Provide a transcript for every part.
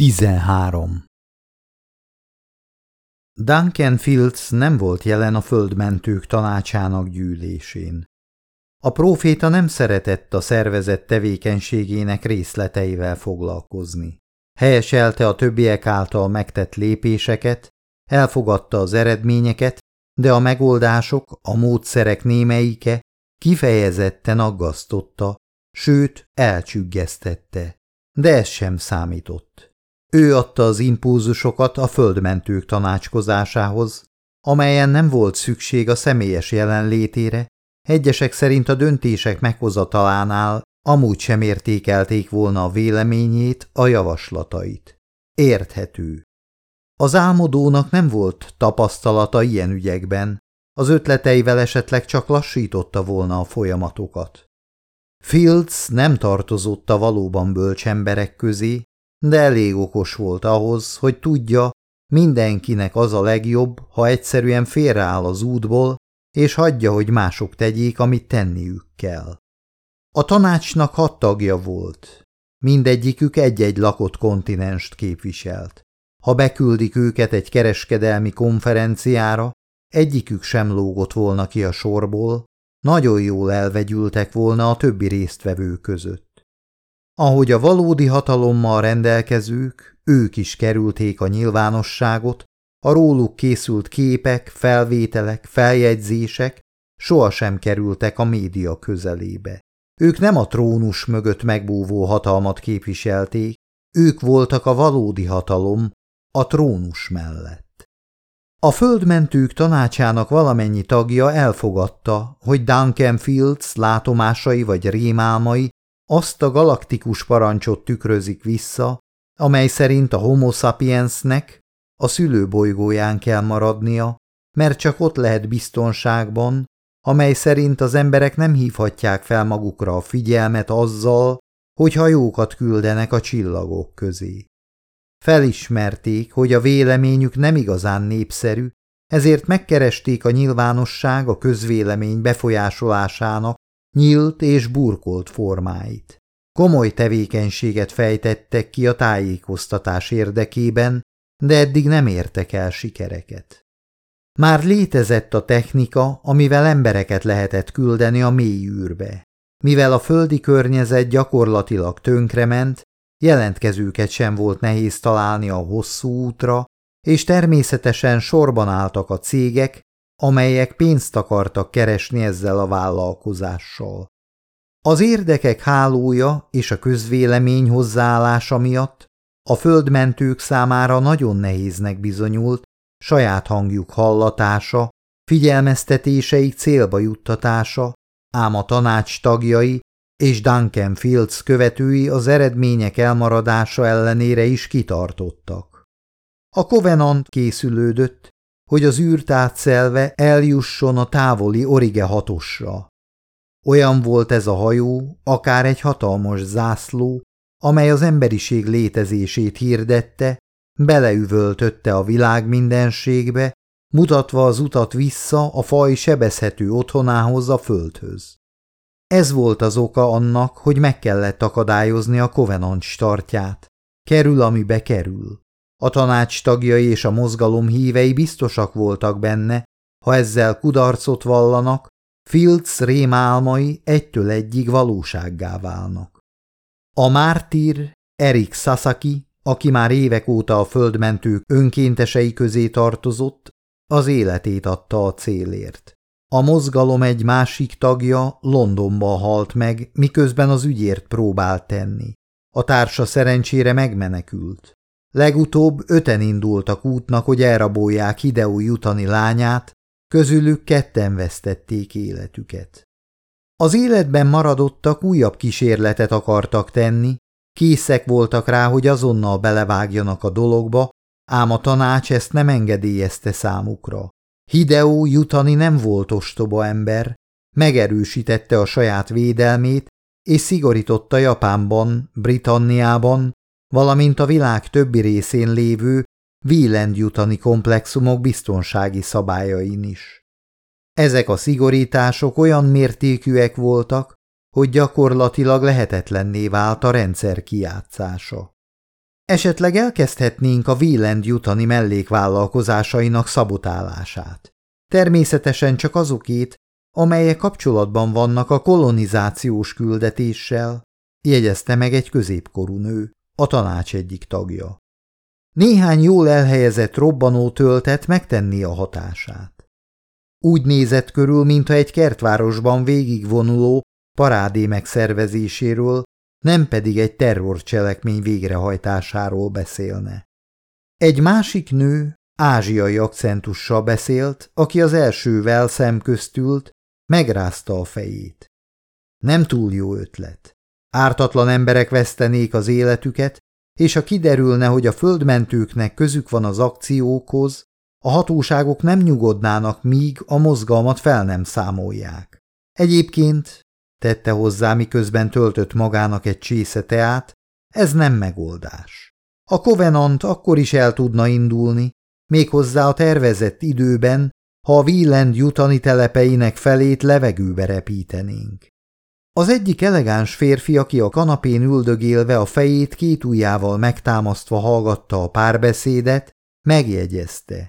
13. Duncan Fields nem volt jelen a földmentők tanácsának gyűlésén. A próféta nem szeretett a szervezet tevékenységének részleteivel foglalkozni. Helyeselte a többiek által megtett lépéseket, elfogadta az eredményeket, de a megoldások, a módszerek némeike kifejezetten aggasztotta, sőt elcsüggesztette. De ez sem számított. Ő adta az impulzusokat a földmentők tanácskozásához, amelyen nem volt szükség a személyes jelenlétére, egyesek szerint a döntések meghozatalánál amúgy sem értékelték volna a véleményét, a javaslatait. Érthető. Az álmodónak nem volt tapasztalata ilyen ügyekben, az ötleteivel esetleg csak lassította volna a folyamatokat. Fields nem tartozott a valóban bölcs emberek közé, de elég okos volt ahhoz, hogy tudja, mindenkinek az a legjobb, ha egyszerűen félreáll az útból, és hagyja, hogy mások tegyék, amit tenniük kell. A tanácsnak hat tagja volt. Mindegyikük egy-egy lakott kontinenst képviselt. Ha beküldik őket egy kereskedelmi konferenciára, egyikük sem lógott volna ki a sorból, nagyon jól elvegyültek volna a többi résztvevő között. Ahogy a valódi hatalommal rendelkezők, ők is kerülték a nyilvánosságot, a róluk készült képek, felvételek, feljegyzések sohasem kerültek a média közelébe. Ők nem a trónus mögött megbúvó hatalmat képviselték, ők voltak a valódi hatalom a trónus mellett. A földmentők tanácsának valamennyi tagja elfogadta, hogy Duncan Fields látomásai vagy rémálmai azt a galaktikus parancsot tükrözik vissza, amely szerint a homo sapiensnek a szülőbolygóján kell maradnia, mert csak ott lehet biztonságban, amely szerint az emberek nem hívhatják fel magukra a figyelmet azzal, hogy hajókat küldenek a csillagok közé. Felismerték, hogy a véleményük nem igazán népszerű, ezért megkeresték a nyilvánosság a közvélemény befolyásolásának nyílt és burkolt formáit. Komoly tevékenységet fejtettek ki a tájékoztatás érdekében, de eddig nem értek el sikereket. Már létezett a technika, amivel embereket lehetett küldeni a mély űrbe. Mivel a földi környezet gyakorlatilag tönkrement, jelentkezőket sem volt nehéz találni a hosszú útra, és természetesen sorban álltak a cégek, amelyek pénzt akartak keresni ezzel a vállalkozással. Az érdekek hálója és a közvélemény hozzáállása miatt a földmentők számára nagyon nehéznek bizonyult saját hangjuk hallatása, figyelmeztetéseik célba juttatása, ám a tanács tagjai és Duncan Fields követői az eredmények elmaradása ellenére is kitartottak. A Covenant készülődött, hogy az űrt átszelve eljusson a távoli Orige hatosra. Olyan volt ez a hajó, akár egy hatalmas zászló, amely az emberiség létezését hirdette, beleüvöltötte a világ mindenségbe, mutatva az utat vissza a faj sebezhető otthonához a földhöz. Ez volt az oka annak, hogy meg kellett akadályozni a Covenant startját. Kerül, ami bekerül. A tanács tagjai és a mozgalom hívei biztosak voltak benne, ha ezzel kudarcot vallanak, Fields rémálmai egytől egyig valósággá válnak. A mártír Erik Sasaki, aki már évek óta a földmentők önkéntesei közé tartozott, az életét adta a célért. A mozgalom egy másik tagja Londonban halt meg, miközben az ügyért próbált tenni. A társa szerencsére megmenekült. Legutóbb öten indultak útnak, hogy elrabolják Hideo jutani lányát, közülük ketten vesztették életüket. Az életben maradottak újabb kísérletet akartak tenni, készek voltak rá, hogy azonnal belevágjanak a dologba, ám a tanács ezt nem engedélyezte számukra. Hideo jutani nem volt ostoba ember, megerősítette a saját védelmét, és szigorította Japánban, Britanniában, valamint a világ többi részén lévő Wieland-jutani komplexumok biztonsági szabályain is. Ezek a szigorítások olyan mértékűek voltak, hogy gyakorlatilag lehetetlenné vált a rendszer kiátszása. Esetleg elkezdhetnénk a Wieland mellékvállalkozásainak szabotálását. Természetesen csak azokét, amelyek kapcsolatban vannak a kolonizációs küldetéssel, jegyezte meg egy középkorú nő, a tanács egyik tagja. Néhány jól elhelyezett robbanó töltet megtenni a hatását. Úgy nézett körül, mintha egy kertvárosban végigvonuló parádé megszervezéséről, nem pedig egy terrorcselekmény végrehajtásáról beszélne. Egy másik nő ázsiai akcentussal beszélt, aki az elsővel szemköztült, megrázta a fejét. Nem túl jó ötlet. Ártatlan emberek vesztenék az életüket, és ha kiderülne, hogy a földmentőknek közük van az akciókhoz, a hatóságok nem nyugodnának, míg a mozgalmat fel nem számolják. Egyébként, tette hozzá, miközben töltött magának egy csésze teát, ez nem megoldás. A Covenant akkor is el tudna indulni, méghozzá a tervezett időben, ha a Wieland jutani telepeinek felét levegőbe repítenénk. Az egyik elegáns férfi, aki a kanapén üldögélve a fejét két ujjával megtámasztva hallgatta a párbeszédet, megjegyezte.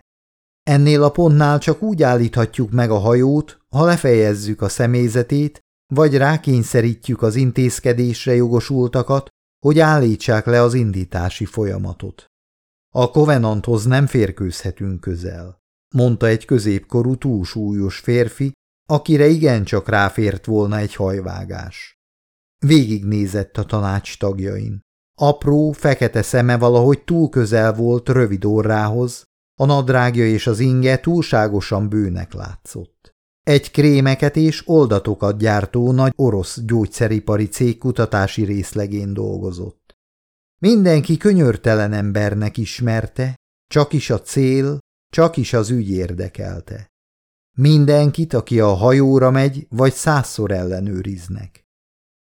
Ennél a pontnál csak úgy állíthatjuk meg a hajót, ha lefejezzük a személyzetét, vagy rákényszerítjük az intézkedésre jogosultakat, hogy állítsák le az indítási folyamatot. A kovenanthoz nem férkőzhetünk közel, mondta egy középkorú túlsúlyos férfi, akire igencsak ráfért volna egy hajvágás. Végignézett a tanács tagjain. Apró, fekete szeme valahogy túl közel volt rövid orrához, a nadrágja és az inge túlságosan bőnek látszott. Egy krémeket és oldatokat gyártó nagy orosz gyógyszeripari cég kutatási részlegén dolgozott. Mindenki könyörtelen embernek ismerte, csak is a cél, csak is az ügy érdekelte. Mindenkit, aki a hajóra megy, vagy százszor ellenőriznek.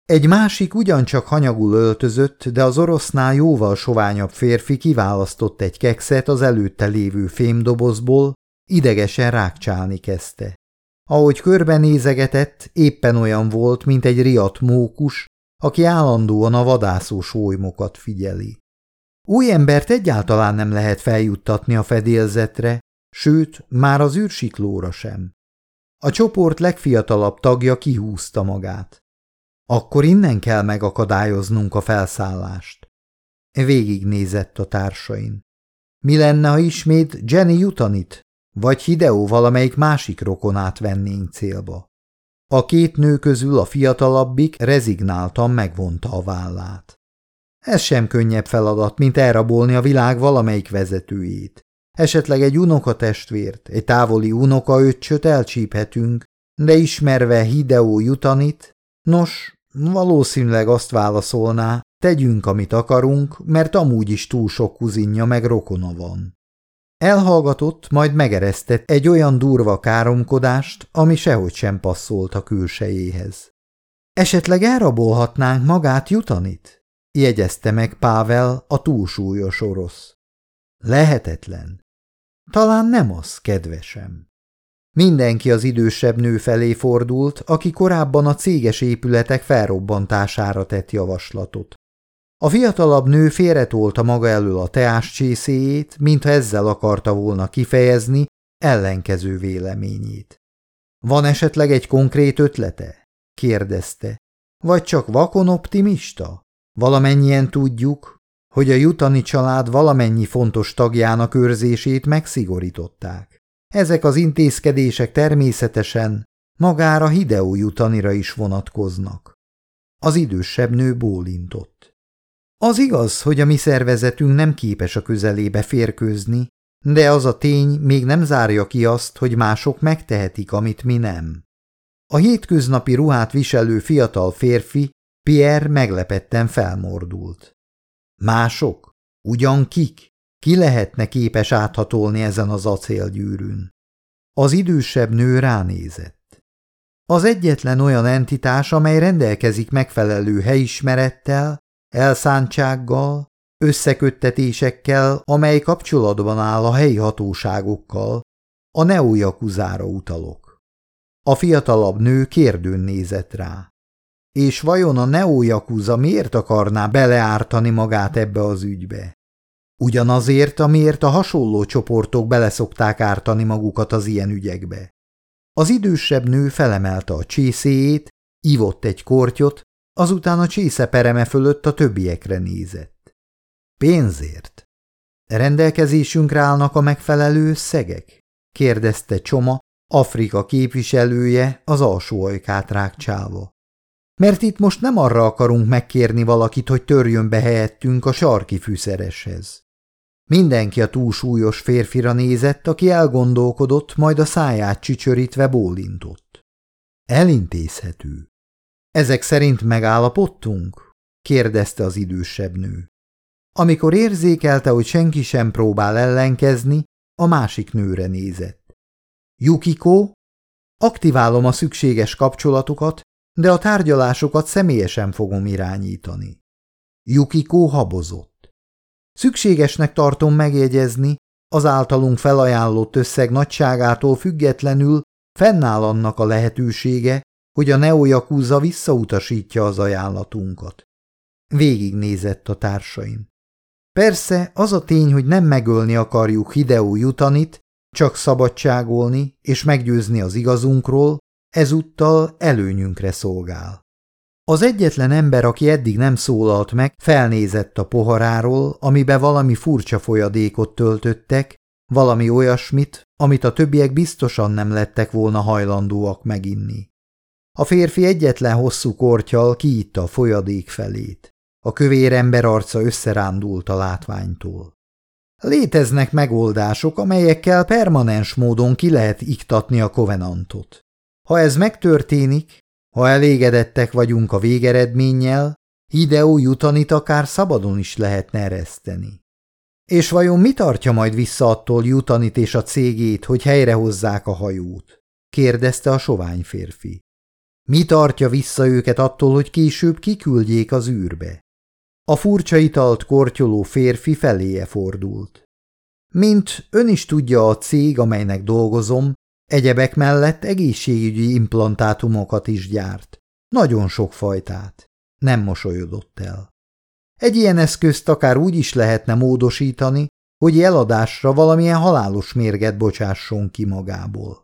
Egy másik ugyancsak hanyagul öltözött, de az orosznál jóval soványabb férfi kiválasztott egy kekszet az előtte lévő fémdobozból, idegesen rákcsálni kezdte. Ahogy körbenézegetett, éppen olyan volt, mint egy riadt mókus, aki állandóan a vadászó sólymokat figyeli. Új embert egyáltalán nem lehet feljuttatni a fedélzetre, sőt, már az űrsiklóra sem. A csoport legfiatalabb tagja kihúzta magát. Akkor innen kell megakadályoznunk a felszállást. Végignézett a társain. Mi lenne, ha ismét Jenny jutanit, vagy Hideo valamelyik másik rokonát vennénk célba? A két nő közül a fiatalabbik rezignáltan megvonta a vállát. Ez sem könnyebb feladat, mint elrabolni a világ valamelyik vezetőjét. Esetleg egy unokatestvért, egy távoli unokaöccsöt elcsíphetünk, de ismerve Hideo jutanit, nos, valószínűleg azt válaszolná, tegyünk, amit akarunk, mert amúgy is túl sok kuzinja meg rokona van. Elhallgatott, majd megeresztett egy olyan durva káromkodást, ami sehogy sem passzolt a külsejéhez. Esetleg elrabolhatnánk magát jutanit? jegyezte meg Pável, a túlsúlyos orosz. Lehetetlen. Talán nem az, kedvesem. Mindenki az idősebb nő felé fordult, aki korábban a céges épületek felrobbantására tett javaslatot. A fiatalabb nő félretolta maga elől a teás csészéjét, mintha ezzel akarta volna kifejezni ellenkező véleményét. Van esetleg egy konkrét ötlete? kérdezte. Vagy csak vakon optimista? Valamennyien tudjuk, hogy a jutani család valamennyi fontos tagjának őrzését megszigorították. Ezek az intézkedések természetesen magára Hideo jutanira is vonatkoznak. Az idősebb nő bólintott. Az igaz, hogy a mi szervezetünk nem képes a közelébe férkőzni, de az a tény még nem zárja ki azt, hogy mások megtehetik, amit mi nem. A hétköznapi ruhát viselő fiatal férfi Pierre meglepetten felmordult. Mások? Ugyan kik? Ki lehetne képes áthatolni ezen az acélgyűrűn? Az idősebb nő ránézett. Az egyetlen olyan entitás, amely rendelkezik megfelelő helyismerettel, elszántsággal, összeköttetésekkel, amely kapcsolatban áll a helyi hatóságokkal, a neojakuzára utalok. A fiatalabb nő kérdőn nézett rá. És vajon a neojakuza miért akarná beleártani magát ebbe az ügybe? Ugyanazért, amiért a hasonló csoportok beleszokták ártani magukat az ilyen ügyekbe. Az idősebb nő felemelte a csészéjét, ivott egy kortyot, azután a csésze pereme fölött a többiekre nézett. Pénzért? Rendelkezésünkre állnak a megfelelő összegek? kérdezte Csoma, Afrika képviselője az alsó ajkát rákcsálva. Mert itt most nem arra akarunk megkérni valakit, hogy törjön be helyettünk a sarki fűszereshez. Mindenki a túlsúlyos férfira nézett, aki elgondolkodott, majd a száját csücsörítve bólintott. Elintézhető. Ezek szerint megállapodtunk? kérdezte az idősebb nő. Amikor érzékelte, hogy senki sem próbál ellenkezni, a másik nőre nézett. Yukiko, aktiválom a szükséges kapcsolatokat, de a tárgyalásokat személyesen fogom irányítani. Yukiko habozott. Szükségesnek tartom megjegyezni, az általunk felajánlott összeg nagyságától függetlenül fennáll annak a lehetősége, hogy a neojakúza visszautasítja az ajánlatunkat. Végignézett a társain. Persze az a tény, hogy nem megölni akarjuk Hideo Jutanit, csak szabadságolni és meggyőzni az igazunkról, ezúttal előnyünkre szolgál. Az egyetlen ember, aki eddig nem szólalt meg, felnézett a poharáról, amibe valami furcsa folyadékot töltöttek, valami olyasmit, amit a többiek biztosan nem lettek volna hajlandóak meginni. A férfi egyetlen hosszú kortyal kiitta a folyadék felét. A kövér ember arca összerándult a látványtól. Léteznek megoldások, amelyekkel permanens módon ki lehet iktatni a kovenantot. Ha ez megtörténik, ha elégedettek vagyunk a végeredménnyel, Hideo jutanit akár szabadon is lehetne ereszteni. És vajon mi tartja majd vissza attól jutanit és a cégét, hogy helyrehozzák a hajót? kérdezte a sovány férfi. Mi tartja vissza őket attól, hogy később kiküldjék az űrbe? A furcsa italt kortyoló férfi feléje fordult. Mint ön is tudja a cég, amelynek dolgozom, egyebek mellett egészségügyi implantátumokat is gyárt. Nagyon sok fajtát. Nem mosolyodott el. Egy ilyen eszközt akár úgy is lehetne módosítani, hogy eladásra valamilyen halálos mérget bocsásson ki magából.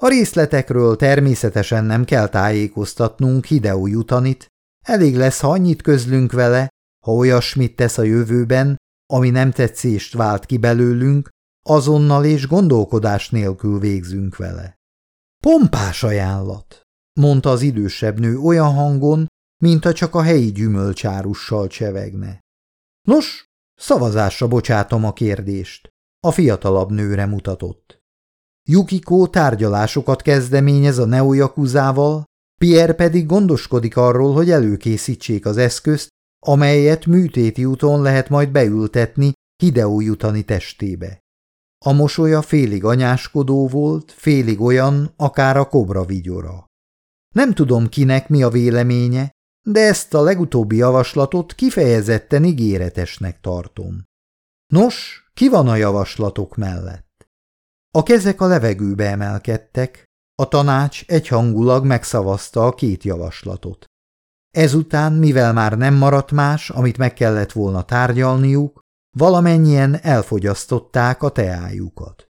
A részletekről természetesen nem kell tájékoztatnunk Hideo jutanit, elég lesz, ha annyit közlünk vele, ha olyasmit tesz a jövőben, ami nem tetszést vált ki belőlünk, azonnal és gondolkodás nélkül végzünk vele. Pompás ajánlat, mondta az idősebb nő olyan hangon, mintha csak a helyi gyümölcsárussal csevegne. Nos, szavazásra bocsátom a kérdést. A fiatalabb nőre mutatott. Yukiko tárgyalásokat kezdeményez a neojakuzával, Pierre pedig gondoskodik arról, hogy előkészítsék az eszközt, amelyet műtéti úton lehet majd beültetni Hideo jutani testébe. A mosolya félig anyáskodó volt, félig olyan, akár a kobra vigyora. Nem tudom kinek mi a véleménye, de ezt a legutóbbi javaslatot kifejezetten ígéretesnek tartom. Nos, ki van a javaslatok mellett? A kezek a levegőbe emelkedtek, a tanács egyhangulag megszavazta a két javaslatot. Ezután, mivel már nem maradt más, amit meg kellett volna tárgyalniuk, valamennyien elfogyasztották a teájukat.